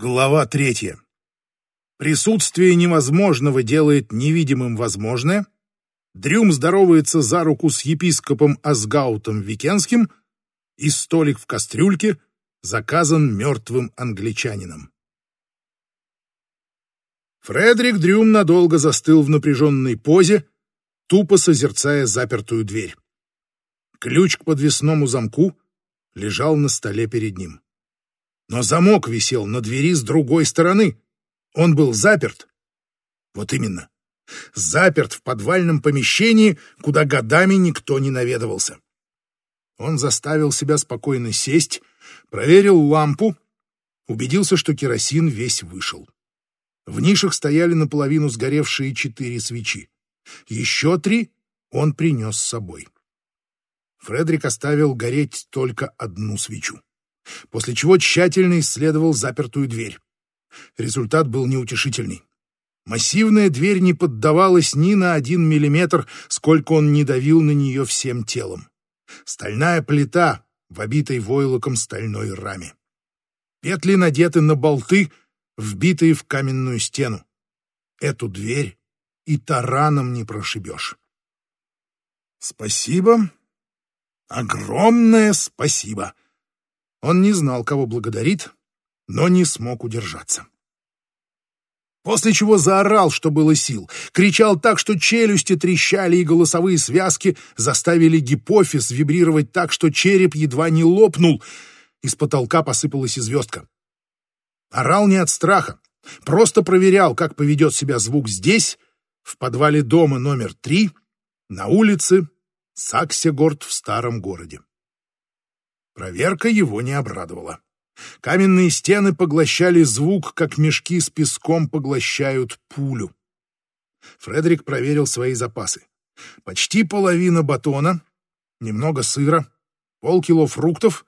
Глава третья. Присутствие невозможного делает невидимым возможное. Дрюм здоровается за руку с епископом Асгаутом Викенским, и столик в кастрюльке заказан мертвым англичанином. Фредерик Дрюм надолго застыл в напряженной позе, тупо созерцая запертую дверь. Ключ к подвесному замку лежал на столе перед ним. Но замок висел на двери с другой стороны. Он был заперт. Вот именно. Заперт в подвальном помещении, куда годами никто не наведывался. Он заставил себя спокойно сесть, проверил лампу, убедился, что керосин весь вышел. В нишах стояли наполовину сгоревшие четыре свечи. Еще три он принес с собой. Фредерик оставил гореть только одну свечу после чего тщательно исследовал запертую дверь. Результат был неутешительный. Массивная дверь не поддавалась ни на один миллиметр, сколько он не давил на нее всем телом. Стальная плита в обитой войлоком стальной раме. Петли надеты на болты, вбитые в каменную стену. Эту дверь и тараном не прошибешь. Спасибо. Огромное спасибо. Он не знал, кого благодарит, но не смог удержаться. После чего заорал, что было сил, кричал так, что челюсти трещали и голосовые связки заставили гипофиз вибрировать так, что череп едва не лопнул. Из потолка посыпалась и звездка. Орал не от страха, просто проверял, как поведет себя звук здесь, в подвале дома номер три, на улице Саксегорд в старом городе. Проверка его не обрадовала. Каменные стены поглощали звук, как мешки с песком поглощают пулю. Фредерик проверил свои запасы. Почти половина батона, немного сыра, полкило фруктов,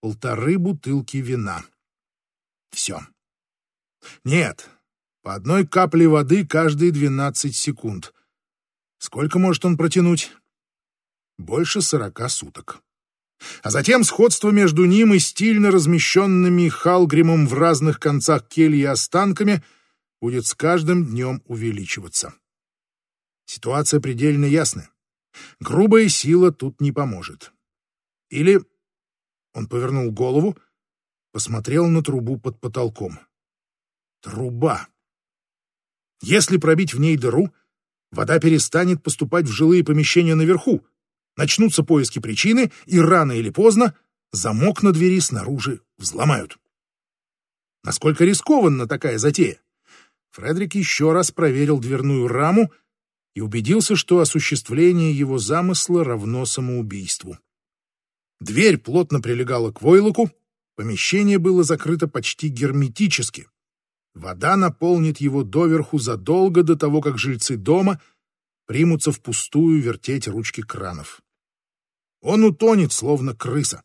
полторы бутылки вина. Все. Нет, по одной капле воды каждые 12 секунд. Сколько может он протянуть? Больше сорока суток а затем сходство между ним и стильно размещенными Халгримом в разных концах кельи останками будет с каждым днем увеличиваться. Ситуация предельно ясная. Грубая сила тут не поможет. Или... Он повернул голову, посмотрел на трубу под потолком. Труба. Если пробить в ней дыру, вода перестанет поступать в жилые помещения наверху, Начнутся поиски причины, и рано или поздно замок на двери снаружи взломают. Насколько рискованна такая затея? Фредерик еще раз проверил дверную раму и убедился, что осуществление его замысла равно самоубийству. Дверь плотно прилегала к войлоку, помещение было закрыто почти герметически. Вода наполнит его доверху задолго до того, как жильцы дома примутся впустую вертеть ручки кранов. Он утонет, словно крыса.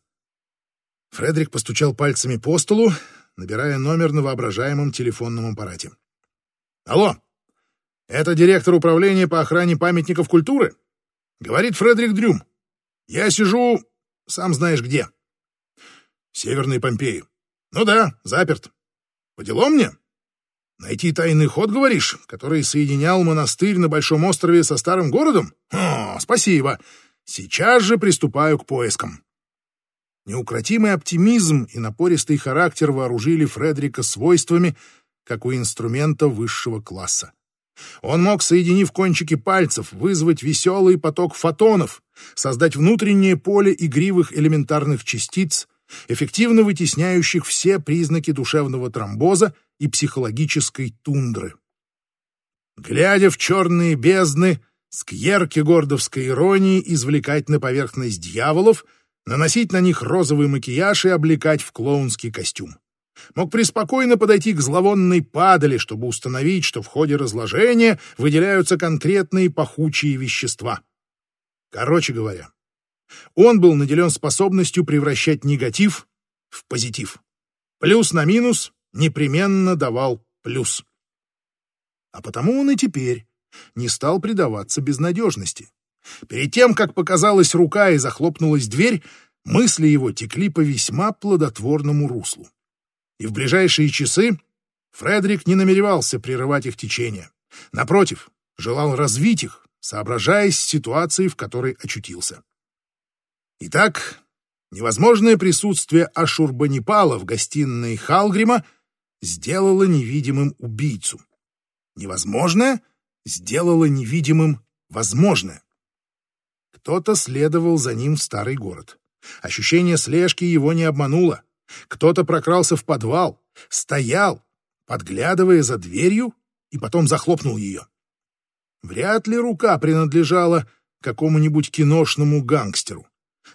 Фредерик постучал пальцами по столу, набирая номер на воображаемом телефонном аппарате. «Алло, это директор управления по охране памятников культуры?» Говорит Фредерик Дрюм. «Я сижу, сам знаешь где». «Северный Помпеи». «Ну да, заперт. По делам мне?» «Найти тайный ход, говоришь, который соединял монастырь на Большом острове со старым городом? О, спасибо. Сейчас же приступаю к поискам. Неукротимый оптимизм и напористый характер вооружили Фредерика свойствами, как у инструмента высшего класса. Он мог, соединив кончики пальцев, вызвать веселый поток фотонов, создать внутреннее поле игривых элементарных частиц, эффективно вытесняющих все признаки душевного тромбоза и психологической тундры. Глядя в черные бездны, с кьеркегордовской иронией извлекать на поверхность дьяволов, наносить на них розовый макияж и облекать в клоунский костюм. Мог преспокойно подойти к зловонной падали, чтобы установить, что в ходе разложения выделяются конкретные пахучие вещества. Короче говоря, он был наделен способностью превращать негатив в позитив. Плюс на минус непременно давал плюс. А потому он и теперь не стал предаваться безнадежности. Перед тем, как показалась рука и захлопнулась дверь, мысли его текли по весьма плодотворному руслу. И в ближайшие часы Фредерик не намеревался прерывать их течение. Напротив, желал развить их, соображаясь с ситуацией, в которой очутился. Итак, невозможное присутствие Ашурбанипала в гостиной Халгрима сделало невидимым убийцу. Невозможное сделало невидимым возможное. Кто-то следовал за ним в старый город. Ощущение слежки его не обмануло. Кто-то прокрался в подвал, стоял, подглядывая за дверью, и потом захлопнул ее. Вряд ли рука принадлежала какому-нибудь киношному гангстеру.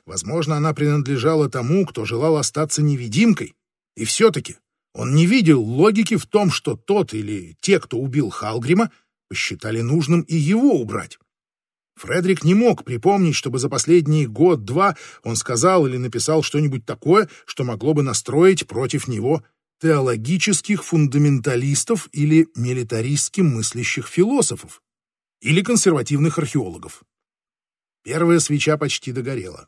Возможно, она принадлежала тому, кто желал остаться невидимкой. И все-таки он не видел логики в том, что тот или те, кто убил Халгрима, посчитали нужным и его убрать. Фредерик не мог припомнить, чтобы за последний год-два он сказал или написал что-нибудь такое, что могло бы настроить против него теологических фундаменталистов или милитаристски мыслящих философов или консервативных археологов. Первая свеча почти догорела.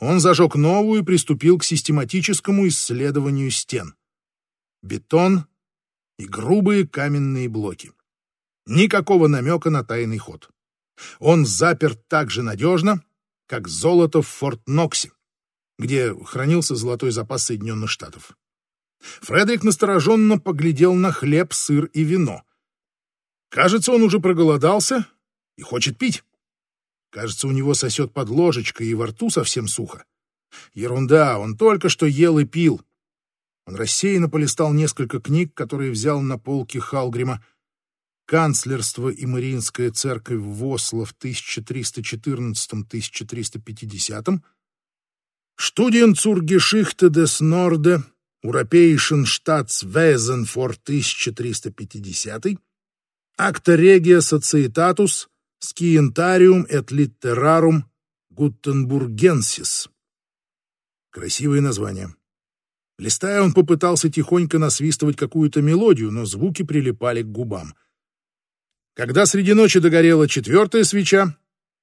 Он зажег новую и приступил к систематическому исследованию стен. Бетон и грубые каменные блоки. Никакого намека на тайный ход. Он заперт так же надежно, как золото в Форт-Ноксе, где хранился золотой запас Соединенных Штатов. Фредерик настороженно поглядел на хлеб, сыр и вино. Кажется, он уже проголодался и хочет пить. Кажется, у него сосет под ложечкой и во рту совсем сухо. Ерунда, он только что ел и пил. Он рассеянно полистал несколько книг, которые взял на полке Халгрима, канцлерство и Мариинская церковь в Осло в 1314-1350, Студien zur Geschichte des Norde, Europäischen Staatswesen for 1350, Acta Regia Societatus, Scientarium et Litterarum Gutenburgensis. Красивые названия. Листая, он попытался тихонько насвистывать какую-то мелодию, но звуки прилипали к губам — когда среди ночи догорела четвертая свеча,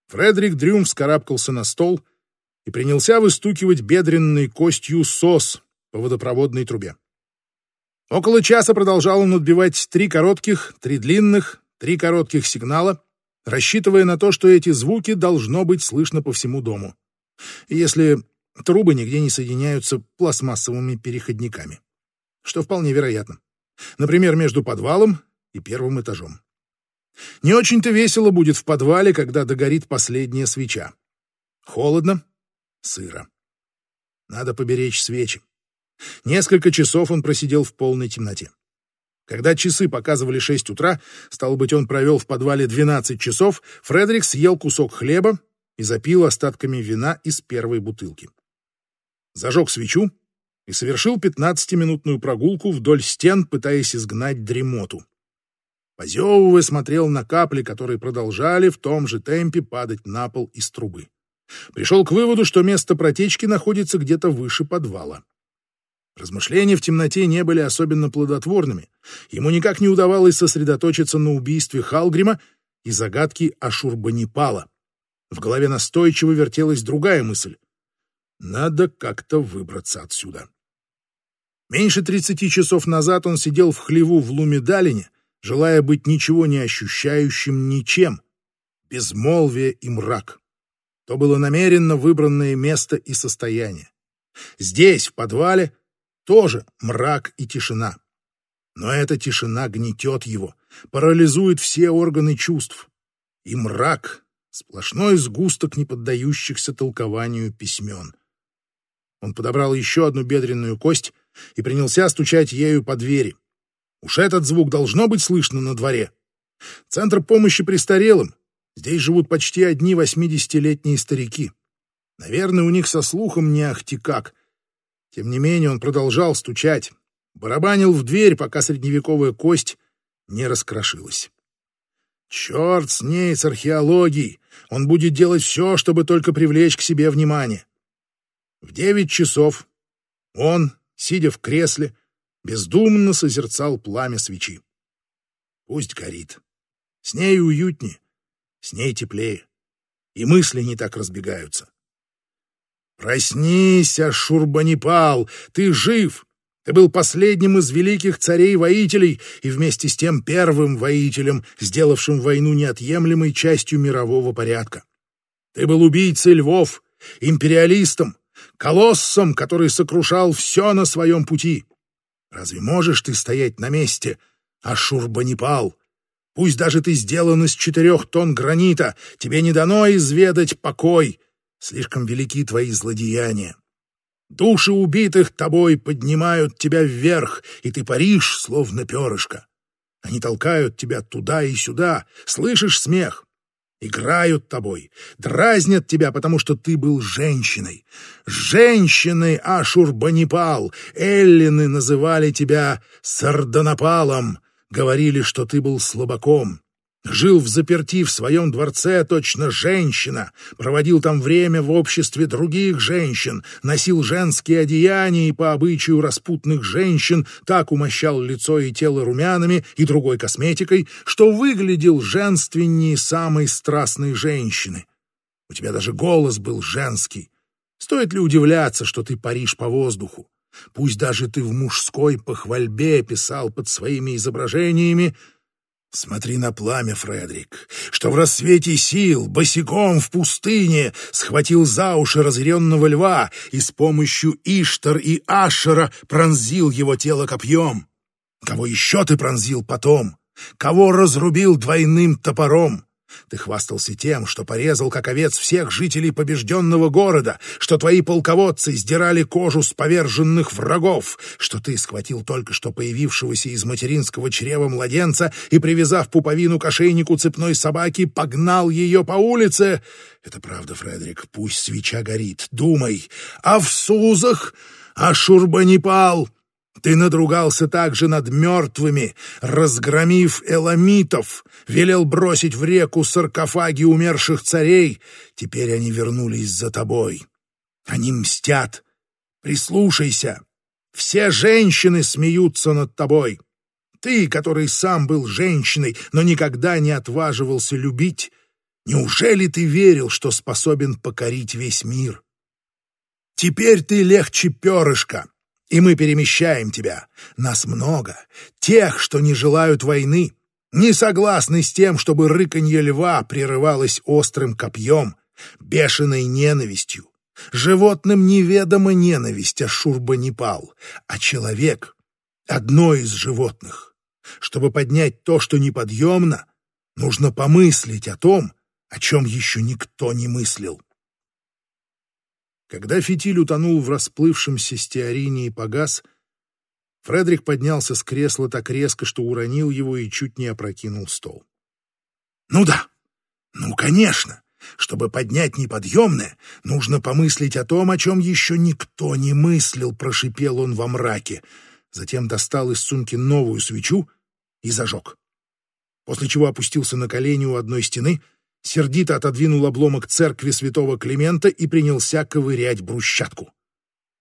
Фредерик Дрюм вскарабкался на стол и принялся выстукивать бедренной костью сос по водопроводной трубе. Около часа продолжал он отбивать три коротких, три длинных, три коротких сигнала, рассчитывая на то, что эти звуки должно быть слышно по всему дому, если трубы нигде не соединяются пластмассовыми переходниками, что вполне вероятно. Например, между подвалом и первым этажом. Не очень-то весело будет в подвале, когда догорит последняя свеча. Холодно, сыро. Надо поберечь свечи. Несколько часов он просидел в полной темноте. Когда часы показывали шесть утра, стало быть, он провел в подвале двенадцать часов, Фредерик съел кусок хлеба и запил остатками вина из первой бутылки. Зажег свечу и совершил пятнадцатиминутную прогулку вдоль стен, пытаясь изгнать дремоту. Позевывая, смотрел на капли, которые продолжали в том же темпе падать на пол из трубы. Пришел к выводу, что место протечки находится где-то выше подвала. Размышления в темноте не были особенно плодотворными. Ему никак не удавалось сосредоточиться на убийстве Халгрима и загадке Ашурбанипала. В голове настойчиво вертелась другая мысль. Надо как-то выбраться отсюда. Меньше тридцати часов назад он сидел в хлеву в Лумидалине, желая быть ничего не ощущающим ничем, безмолвие и мрак. То было намеренно выбранное место и состояние. Здесь, в подвале, тоже мрак и тишина. Но эта тишина гнетет его, парализует все органы чувств. И мрак — сплошной сгусток неподдающихся толкованию письмен. Он подобрал еще одну бедренную кость и принялся стучать ею по двери. Уж этот звук должно быть слышно на дворе. Центр помощи престарелым. Здесь живут почти одни восьмидесятилетние старики. Наверное, у них со слухом не ахти как. Тем не менее он продолжал стучать, барабанил в дверь, пока средневековая кость не раскрошилась. Черт с ней, с археологией! Он будет делать все, чтобы только привлечь к себе внимание. В девять часов он, сидя в кресле, бездумно созерцал пламя свечи. Пусть горит. С ней уютнее, с ней теплее, и мысли не так разбегаются. Проснись, Ашурбанипал, ты жив, Ты был последним из великих царей-воителей и вместе с тем первым воителем, сделавшим войну неотъемлемой частью мирового порядка. Ты был убийцей львов, империалистом, колоссом, который сокрушал все на своем пути. Разве можешь ты стоять на месте, а Шурбанипал? Пусть даже ты сделан из четырех тонн гранита, тебе не дано изведать покой. Слишком велики твои злодеяния. Души убитых тобой поднимают тебя вверх, и ты паришь, словно перышко. Они толкают тебя туда и сюда. Слышишь смех? Играют тобой, дразнят тебя, потому что ты был женщиной. Женщиной Ашурбанипал, эллины называли тебя Сардонапалом, говорили, что ты был слабаком. Жил в заперти в своем дворце точно женщина, проводил там время в обществе других женщин, носил женские одеяния и по обычаю распутных женщин так умощал лицо и тело румянами и другой косметикой, что выглядел женственнее самой страстной женщины. У тебя даже голос был женский. Стоит ли удивляться, что ты паришь по воздуху? Пусть даже ты в мужской похвальбе писал под своими изображениями — Смотри на пламя, Фредерик, что в рассвете сил, босиком в пустыне, схватил за уши разъяренного льва и с помощью Иштар и Ашера пронзил его тело копьем. Кого еще ты пронзил потом? Кого разрубил двойным топором? Ты хвастался тем, что порезал, как овец, всех жителей побежденного города, что твои полководцы сдирали кожу с поверженных врагов, что ты схватил только что появившегося из материнского чрева младенца и, привязав пуповину к ошейнику цепной собаки, погнал ее по улице. Это правда, Фредерик, пусть свеча горит, думай. А в Сузах Ашурбанипал ты надругался также над мертвыми, разгромив эламитов, велел бросить в реку саркофаги умерших царей. Теперь они вернулись за тобой. Они мстят. Прислушайся. Все женщины смеются над тобой. Ты, который сам был женщиной, но никогда не отваживался любить, неужели ты верил, что способен покорить весь мир? Теперь ты легче перышка, и мы перемещаем тебя. Нас много. Тех, что не желают войны, не согласны с тем, чтобы рыканье льва прерывалось острым копьем, бешеной ненавистью. Животным неведома ненависть, а шурба не пал, а человек — одно из животных. Чтобы поднять то, что неподъемно, нужно помыслить о том, о чем еще никто не мыслил. Когда фитиль утонул в расплывшемся стеарине и погас, Фредерик поднялся с кресла так резко, что уронил его и чуть не опрокинул стол. «Ну да, ну, конечно!» Чтобы поднять неподъемное, нужно помыслить о том, о чем еще никто не мыслил, прошипел он во мраке. Затем достал из сумки новую свечу и зажег. После чего опустился на колени у одной стены — сердито отодвинул обломок церкви святого Климента и принялся ковырять брусчатку.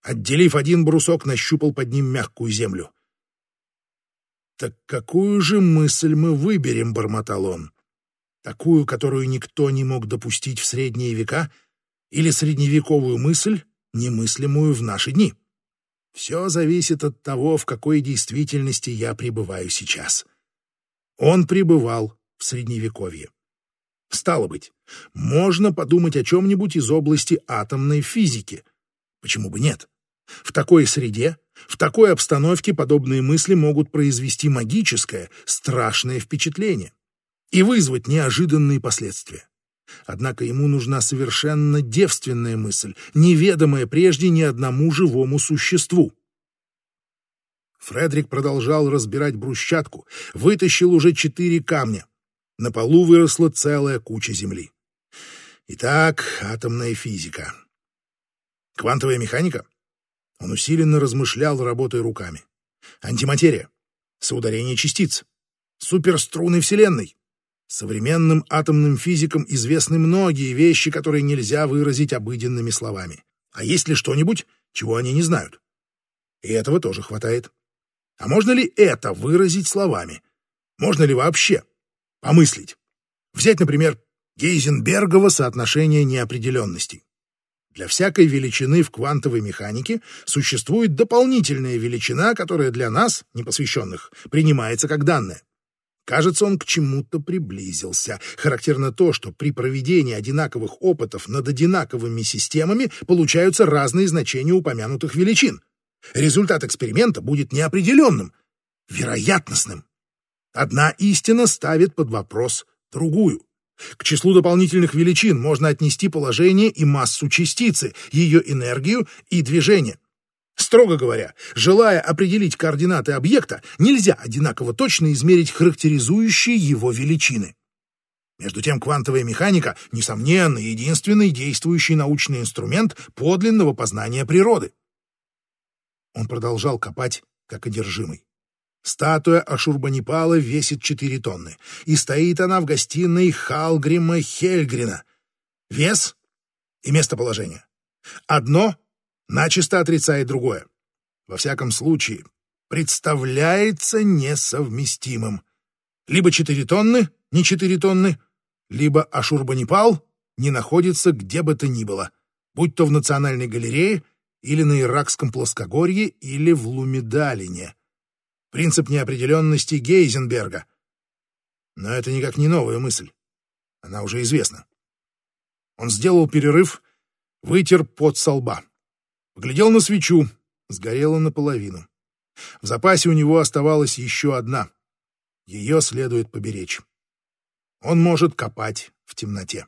Отделив один брусок, нащупал под ним мягкую землю. «Так какую же мысль мы выберем?» — бормотал он. «Такую, которую никто не мог допустить в средние века, или средневековую мысль, немыслимую в наши дни? Все зависит от того, в какой действительности я пребываю сейчас». Он пребывал в Средневековье. Стало быть, можно подумать о чем-нибудь из области атомной физики. Почему бы нет? В такой среде, в такой обстановке подобные мысли могут произвести магическое, страшное впечатление и вызвать неожиданные последствия. Однако ему нужна совершенно девственная мысль, неведомая прежде ни одному живому существу. Фредерик продолжал разбирать брусчатку, вытащил уже четыре камня. На полу выросла целая куча земли. Итак, атомная физика. Квантовая механика? Он усиленно размышлял, работая руками. Антиматерия. Соударение частиц. Суперструны Вселенной. Современным атомным физикам известны многие вещи, которые нельзя выразить обыденными словами. А есть ли что-нибудь, чего они не знают? И этого тоже хватает. А можно ли это выразить словами? Можно ли вообще? Помыслить. Взять, например, Гейзенбергово соотношение неопределенностей. Для всякой величины в квантовой механике существует дополнительная величина, которая для нас, непосвященных, принимается как данная. Кажется, он к чему-то приблизился. Характерно то, что при проведении одинаковых опытов над одинаковыми системами получаются разные значения упомянутых величин. Результат эксперимента будет неопределенным, вероятностным. Одна истина ставит под вопрос другую. К числу дополнительных величин можно отнести положение и массу частицы, ее энергию и движение. Строго говоря, желая определить координаты объекта, нельзя одинаково точно измерить характеризующие его величины. Между тем, квантовая механика, несомненно, единственный действующий научный инструмент подлинного познания природы. Он продолжал копать, как одержимый. Статуя Ашурбанипала весит 4 тонны, и стоит она в гостиной Халгрима Хельгрина. Вес и местоположение. Одно начисто отрицает другое. Во всяком случае, представляется несовместимым. Либо 4 тонны, не 4 тонны, либо Ашурбанипал не находится где бы то ни было, будь то в Национальной галерее или на Иракском плоскогорье или в Лумидалине принцип неопределенности Гейзенберга. Но это никак не новая мысль. Она уже известна. Он сделал перерыв, вытер пот со лба. Поглядел на свечу, сгорела наполовину. В запасе у него оставалась еще одна. Ее следует поберечь. Он может копать в темноте.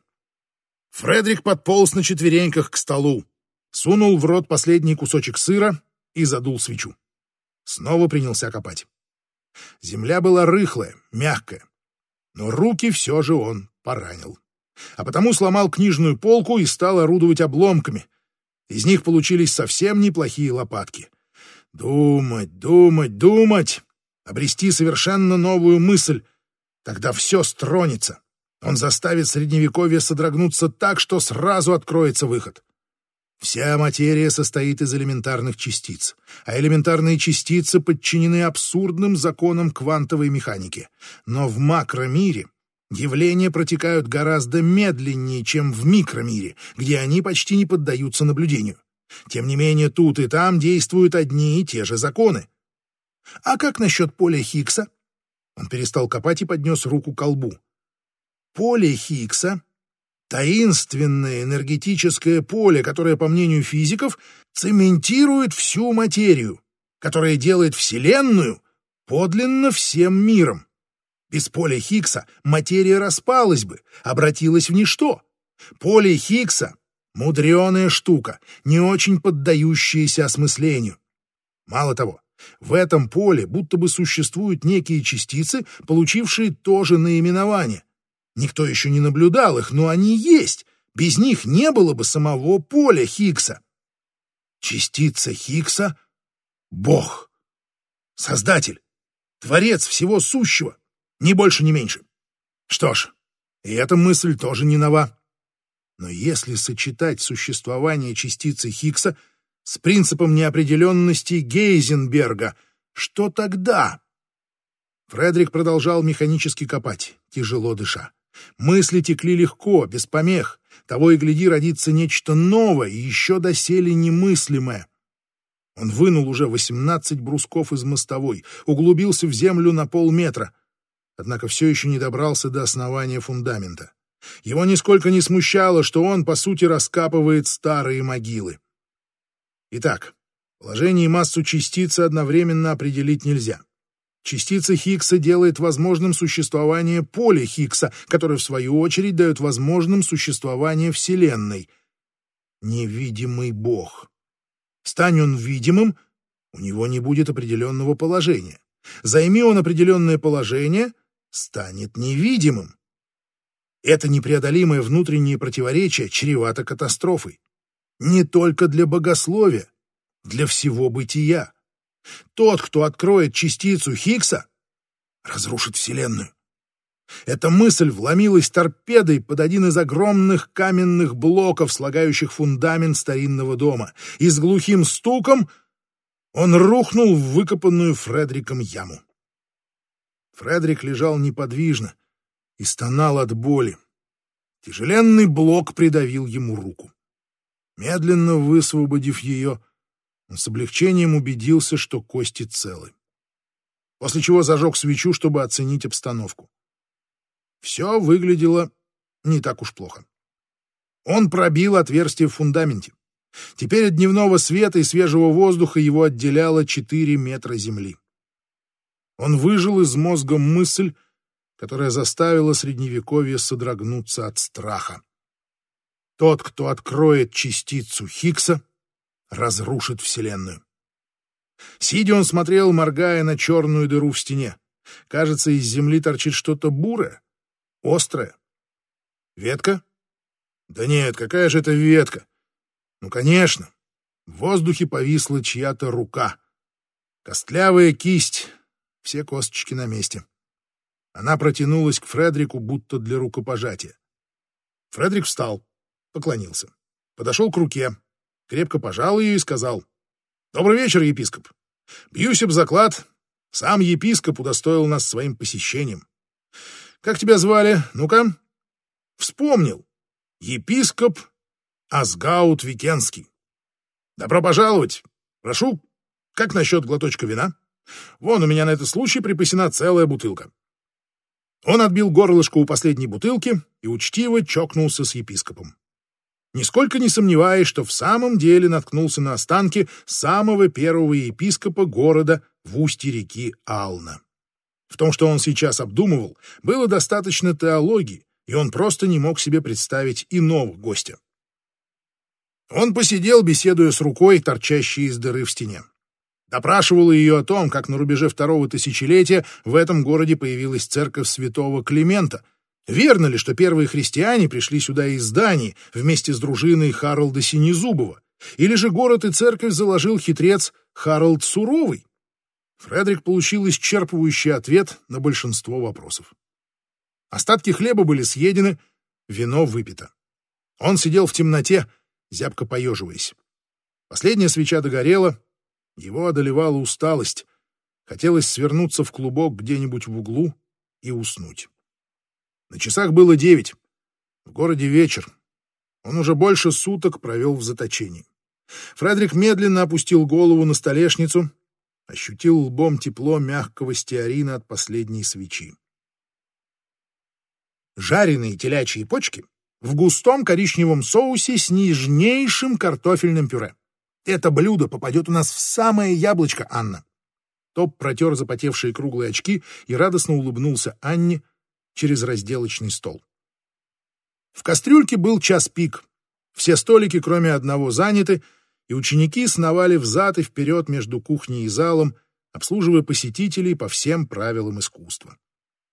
Фредерик подполз на четвереньках к столу, сунул в рот последний кусочек сыра и задул свечу. Снова принялся копать. Земля была рыхлая, мягкая, но руки все же он поранил. А потому сломал книжную полку и стал орудовать обломками. Из них получились совсем неплохие лопатки. Думать, думать, думать, обрести совершенно новую мысль. Тогда все стронется. Он заставит Средневековье содрогнуться так, что сразу откроется выход. Вся материя состоит из элементарных частиц, а элементарные частицы подчинены абсурдным законам квантовой механики. Но в макромире явления протекают гораздо медленнее, чем в микромире, где они почти не поддаются наблюдению. Тем не менее, тут и там действуют одни и те же законы. А как насчет поля Хиггса? Он перестал копать и поднес руку к колбу. Поле Хиггса Таинственное энергетическое поле, которое, по мнению физиков, цементирует всю материю, которое делает Вселенную подлинно всем миром. Без поля Хиггса материя распалась бы, обратилась в ничто. Поле Хиггса — мудреная штука, не очень поддающаяся осмыслению. Мало того, в этом поле будто бы существуют некие частицы, получившие то же наименование, Никто еще не наблюдал их, но они есть. Без них не было бы самого поля Хиггса. Частица Хиггса — Бог. Создатель. Творец всего сущего. Ни больше, ни меньше. Что ж, и эта мысль тоже не нова. Но если сочетать существование частицы Хиггса с принципом неопределенности Гейзенберга, что тогда? Фредерик продолжал механически копать, тяжело дыша. Мысли текли легко, без помех. Того и гляди, родится нечто новое и еще доселе немыслимое. Он вынул уже восемнадцать брусков из мостовой, углубился в землю на полметра, однако все еще не добрался до основания фундамента. Его нисколько не смущало, что он, по сути, раскапывает старые могилы. Итак, положение и массу частицы одновременно определить нельзя. Частица Хиггса делает возможным существование поля Хиггса, которое, в свою очередь, дает возможным существование Вселенной. Невидимый Бог. Стань он видимым, у него не будет определенного положения. Займи он определенное положение, станет невидимым. Это непреодолимое внутреннее противоречие чревато катастрофой. Не только для богословия, для всего бытия. Тот, кто откроет частицу Хиггса, разрушит Вселенную. Эта мысль вломилась торпедой под один из огромных каменных блоков, слагающих фундамент старинного дома, и с глухим стуком он рухнул в выкопанную Фредериком яму. Фредерик лежал неподвижно и стонал от боли. Тяжеленный блок придавил ему руку. Медленно высвободив ее, с облегчением убедился, что кости целы. После чего зажег свечу, чтобы оценить обстановку. Все выглядело не так уж плохо. Он пробил отверстие в фундаменте. Теперь от дневного света и свежего воздуха его отделяло 4 метра земли. Он выжил из мозга мысль, которая заставила Средневековье содрогнуться от страха. Тот, кто откроет частицу Хиггса, разрушит Вселенную. Сидя он смотрел, моргая на черную дыру в стене. Кажется, из земли торчит что-то бурое, острое. Ветка? Да нет, какая же это ветка? Ну, конечно. В воздухе повисла чья-то рука. Костлявая кисть, все косточки на месте. Она протянулась к Фредрику, будто для рукопожатия. Фредрик встал, поклонился, подошел к руке, крепко пожал ее и сказал, «Добрый вечер, епископ. Бьюсь об заклад. Сам епископ удостоил нас своим посещением. Как тебя звали? Ну-ка». Вспомнил. Епископ Асгаут Викенский. Добро пожаловать. Прошу, как насчет глоточка вина? Вон у меня на этот случай припасена целая бутылка. Он отбил горлышко у последней бутылки и учтиво чокнулся с епископом. Нисколько не сомневаясь, что в самом деле наткнулся на останки самого первого епископа города в устье реки Ална. В том, что он сейчас обдумывал, было достаточно теологии, и он просто не мог себе представить иного гостя. Он посидел, беседуя с рукой, торчащей из дыры в стене. Допрашивал ее о том, как на рубеже второго тысячелетия в этом городе появилась церковь святого Климента. Верно ли, что первые христиане пришли сюда из Дании вместе с дружиной Харалда Синезубова? Или же город и церковь заложил хитрец Харалд Суровый? Фредерик получил исчерпывающий ответ на большинство вопросов. Остатки хлеба были съедены, вино выпито. Он сидел в темноте, зябко поеживаясь. Последняя свеча догорела, его одолевала усталость. Хотелось свернуться в клубок где-нибудь в углу и уснуть. На часах было девять. В городе вечер. Он уже больше суток провел в заточении. Фредерик медленно опустил голову на столешницу, ощутил лбом тепло мягкого стеарина от последней свечи. Жареные телячьи почки в густом коричневом соусе с нежнейшим картофельным пюре. Это блюдо попадет у нас в самое яблочко, Анна. Топ протер запотевшие круглые очки и радостно улыбнулся Анне через разделочный стол. В кастрюльке был час пик. Все столики, кроме одного, заняты, и ученики сновали взад и вперед между кухней и залом, обслуживая посетителей по всем правилам искусства.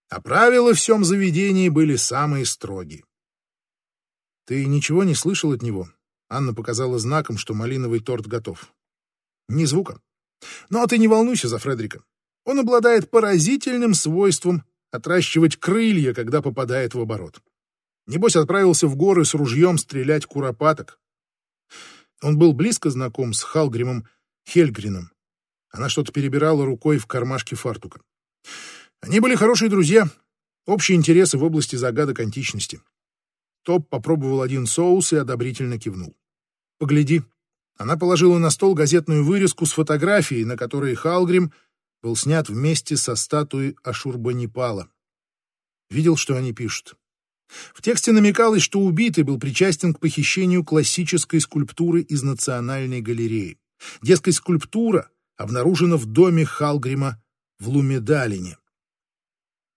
А правила в всем заведении были самые строгие. Ты ничего не слышал от него? Анна показала знаком, что малиновый торт готов. Ни звука. Но ты не волнуйся за Фредерика. Он обладает поразительным свойством отращивать крылья, когда попадает в оборот. Небось, отправился в горы с ружьем стрелять куропаток. Он был близко знаком с Халгримом Хельгрином. Она что-то перебирала рукой в кармашке фартука. Они были хорошие друзья, общие интересы в области загадок античности. Топ попробовал один соус и одобрительно кивнул. «Погляди». Она положила на стол газетную вырезку с фотографией, на которой Халгрим был снят вместе со статуей Ашурбанипала. Видел, что они пишут. В тексте намекалось, что убитый был причастен к похищению классической скульптуры из Национальной галереи. Дескать, скульптура обнаружена в доме Халгрима в Лумедалине.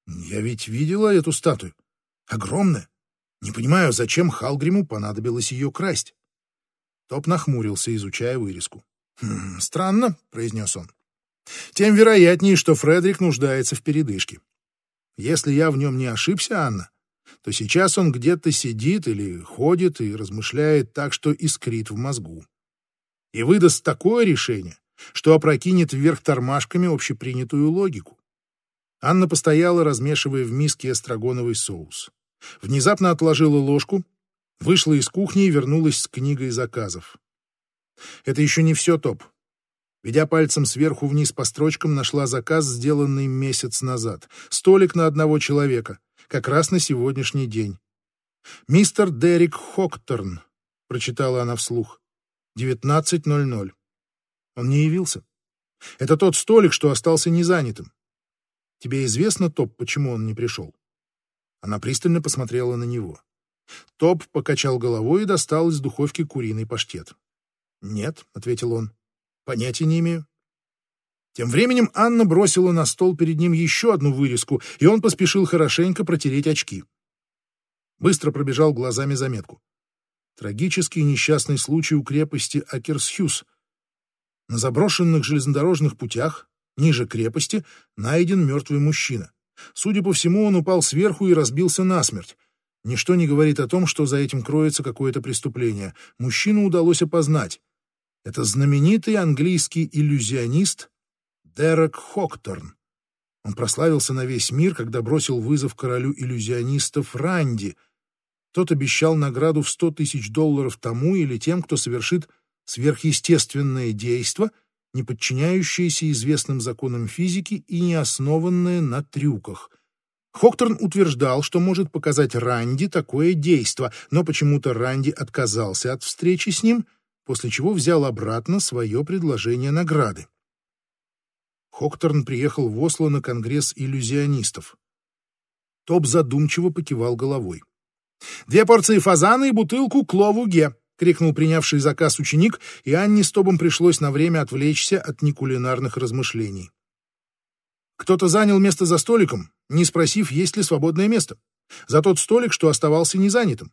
Я ведь видела эту статую. Огромная. Не понимаю, зачем Халгриму понадобилось ее красть. Топ нахмурился, изучая вырезку. «Хм, «Странно», — произнес он. «Тем вероятнее, что Фредерик нуждается в передышке. Если я в нем не ошибся, Анна, то сейчас он где-то сидит или ходит и размышляет так, что искрит в мозгу. И выдаст такое решение, что опрокинет вверх тормашками общепринятую логику. Анна постояла, размешивая в миске эстрагоновый соус. Внезапно отложила ложку, вышла из кухни и вернулась с книгой заказов. Это еще не все, Топ. Ведя пальцем сверху вниз по строчкам, нашла заказ, сделанный месяц назад. Столик на одного человека, как раз на сегодняшний день. Мистер Дерек Хокторн. — прочитала она вслух. «Девятнадцать ноль ноль». Он не явился. Это тот столик, что остался незанятым. Тебе известно, Топ, почему он не пришел?» Она пристально посмотрела на него. Топ покачал головой и достал из духовки куриный паштет. «Нет», — ответил он, — «понятия не имею». Тем временем Анна бросила на стол перед ним еще одну вырезку, и он поспешил хорошенько протереть очки. Быстро пробежал глазами заметку. Трагический несчастный случай у крепости Акерсхюз. На заброшенных железнодорожных путях, ниже крепости, найден мертвый мужчина. Судя по всему, он упал сверху и разбился насмерть. Ничто не говорит о том, что за этим кроется какое-то преступление. Мужчину удалось опознать. Это знаменитый английский иллюзионист Дерек Хокторн. Он прославился на весь мир, когда бросил вызов королю иллюзионистов Ранди. Тот обещал награду в сто тысяч долларов тому или тем, кто совершит сверхъестественное действо, не подчиняющееся известным законам физики и не основанное на трюках. Хокторн утверждал, что может показать Ранди такое действо, но почему-то Ранди отказался от встречи с ним, после чего взял обратно свое предложение награды. Хокторн приехал в Осло на конгресс иллюзионистов. Топ задумчиво покивал головой. «Две порции фазана и бутылку клову-ге», — крикнул принявший заказ ученик, и Анне с Тобом пришлось на время отвлечься от некулинарных размышлений. Кто-то занял место за столиком, не спросив, есть ли свободное место. За тот столик, что оставался незанятым.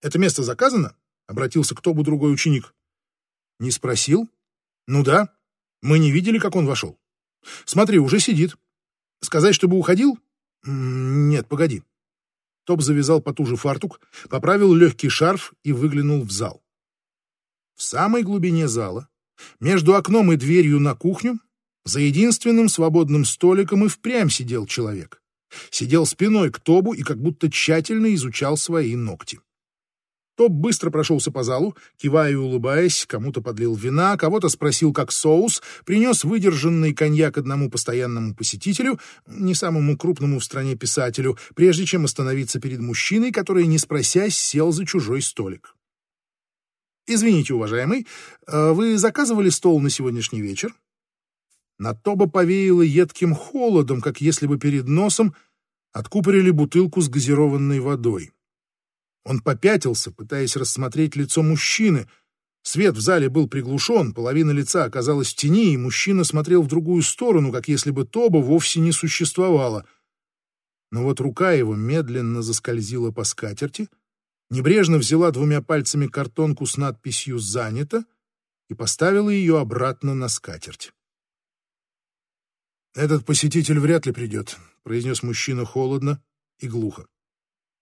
«Это место заказано?» — обратился к Тобу другой ученик. «Не спросил?» «Ну да. Мы не видели, как он вошел. Смотри, уже сидит. Сказать, чтобы уходил? Нет, погоди. Топ завязал потуже фартук, поправил легкий шарф и выглянул в зал. В самой глубине зала, между окном и дверью на кухню, за единственным свободным столиком и впрямь сидел человек. Сидел спиной к Тобу и как будто тщательно изучал свои ногти. Топ быстро прошелся по залу, кивая и улыбаясь, кому-то подлил вина, кого-то спросил как соус, принес выдержанный коньяк одному постоянному посетителю, не самому крупному в стране писателю, прежде чем остановиться перед мужчиной, который, не спросясь, сел за чужой столик. «Извините, уважаемый, а вы заказывали стол на сегодняшний вечер?» На Тоба повеяло едким холодом, как если бы перед носом откупорили бутылку с газированной водой. Он попятился, пытаясь рассмотреть лицо мужчины. Свет в зале был приглушен, половина лица оказалась в тени, и мужчина смотрел в другую сторону, как если бы Тоба вовсе не существовало. Но вот рука его медленно заскользила по скатерти, небрежно взяла двумя пальцами картонку с надписью «Занято» и поставила ее обратно на скатерть. «Этот посетитель вряд ли придет», — произнес мужчина холодно и глухо.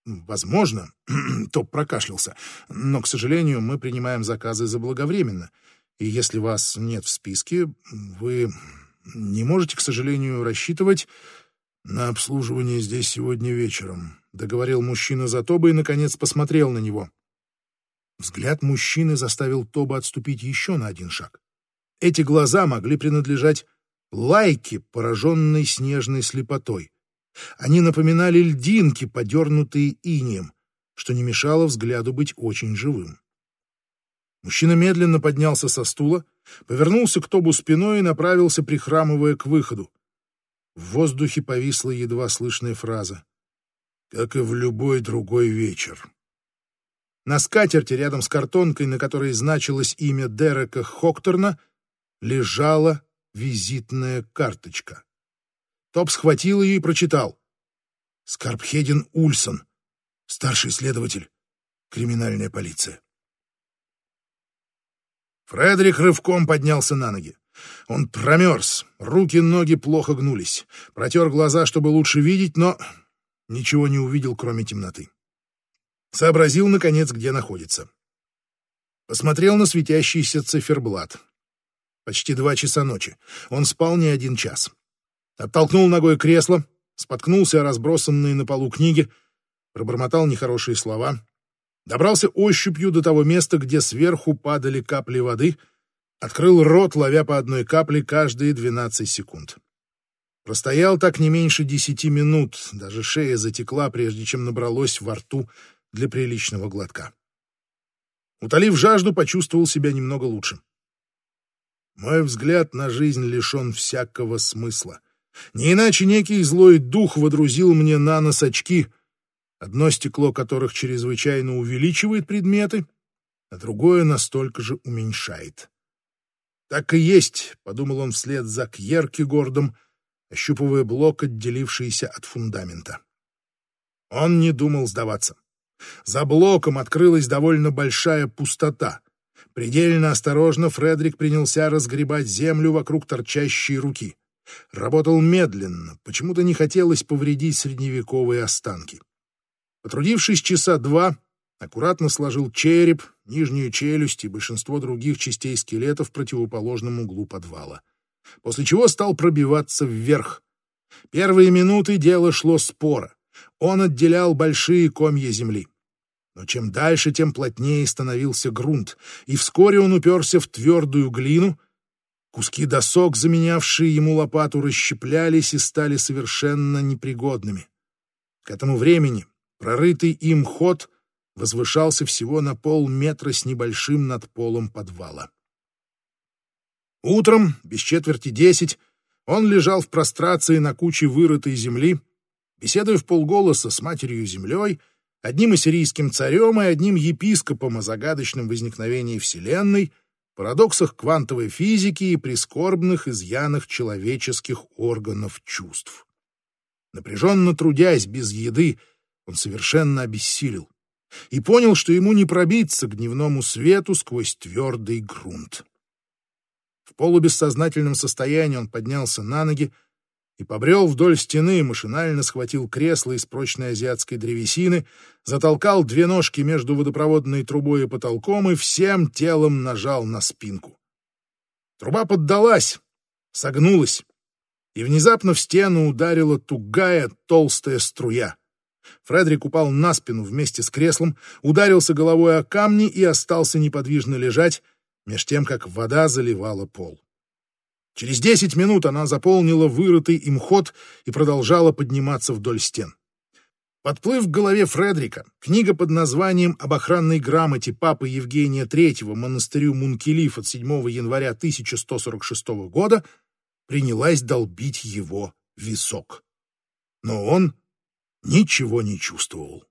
Возможно, Топ прокашлялся, но, к сожалению, мы принимаем заказы заблаговременно, и если вас нет в списке, вы не можете, к сожалению, рассчитывать на обслуживание здесь сегодня вечером, договорил мужчина за Тоба и, наконец, посмотрел на него. Взгляд мужчины заставил Тоба отступить еще на один шаг. Эти глаза могли принадлежать лайке, пораженной снежной слепотой. Они напоминали льдинки, подернутые инием, что не мешало взгляду быть очень живым. Мужчина медленно поднялся со стула, повернулся к Тобу спиной и направился, прихрамывая к выходу. В воздухе повисла едва слышная фраза. «Как и в любой другой вечер». На скатерти рядом с картонкой, на которой значилось имя Дерека Хокторна, лежала визитная карточка. Топ схватил ее и прочитал. Скарпхедин Ульсон, старший следователь, криминальная полиция. Фредерик рывком поднялся на ноги. Он промерз, руки и ноги плохо гнулись. Протер глаза, чтобы лучше видеть, но ничего не увидел, кроме темноты. Сообразил, наконец, где находится. Посмотрел на светящийся циферблат. Почти два часа ночи. Он спал не один час. Оттолкнул ногой кресло, споткнулся о разбросанные на полу книги, пробормотал нехорошие слова, добрался ощупью до того места, где сверху падали капли воды, открыл рот, ловя по одной капле каждые 12 секунд. Простоял так не меньше десяти минут, даже шея затекла, прежде чем набралось во рту для приличного глотка. Утолив жажду, почувствовал себя немного лучше. Мой взгляд на жизнь лишен всякого смысла. Не иначе некий злой дух водрузил мне на нос очки, одно стекло которых чрезвычайно увеличивает предметы, а другое настолько же уменьшает. «Так и есть», — подумал он вслед за Кьеркегордом, ощупывая блок, отделившийся от фундамента. Он не думал сдаваться. За блоком открылась довольно большая пустота. Предельно осторожно Фредерик принялся разгребать землю вокруг торчащей руки. Работал медленно, почему-то не хотелось повредить средневековые останки. Потрудившись часа два, аккуратно сложил череп, нижнюю челюсть и большинство других частей скелета в противоположном углу подвала. После чего стал пробиваться вверх. Первые минуты дело шло споро. Он отделял большие комья земли. Но чем дальше, тем плотнее становился грунт, и вскоре он уперся в твердую глину. Куски досок, заменявшие ему лопату, расщеплялись и стали совершенно непригодными. К этому времени прорытый им ход возвышался всего на полметра с небольшим над полом подвала. Утром, без четверти десять, он лежал в прострации на куче вырытой земли, беседуя в полголоса с матерью-землей — одним ассирийским царем и одним епископом о загадочном возникновении Вселенной, парадоксах квантовой физики и прискорбных изъянах человеческих органов чувств. Напряженно трудясь без еды, он совершенно обессилел и понял, что ему не пробиться к дневному свету сквозь твердый грунт. В полубессознательном состоянии он поднялся на ноги, и побрел вдоль стены, машинально схватил кресло из прочной азиатской древесины, затолкал две ножки между водопроводной трубой и потолком и всем телом нажал на спинку. Труба поддалась, согнулась, и внезапно в стену ударила тугая толстая струя. Фредерик упал на спину вместе с креслом, ударился головой о камни и остался неподвижно лежать, меж тем, как вода заливала пол. Через десять минут она заполнила вырытый им ход и продолжала подниматься вдоль стен. Подплыв к голове Фредрика, книга под названием «Об охранной грамоте Папы Евгения III монастырю Мункелиф от 7 января 1146 года» принялась долбить его висок. Но он ничего не чувствовал.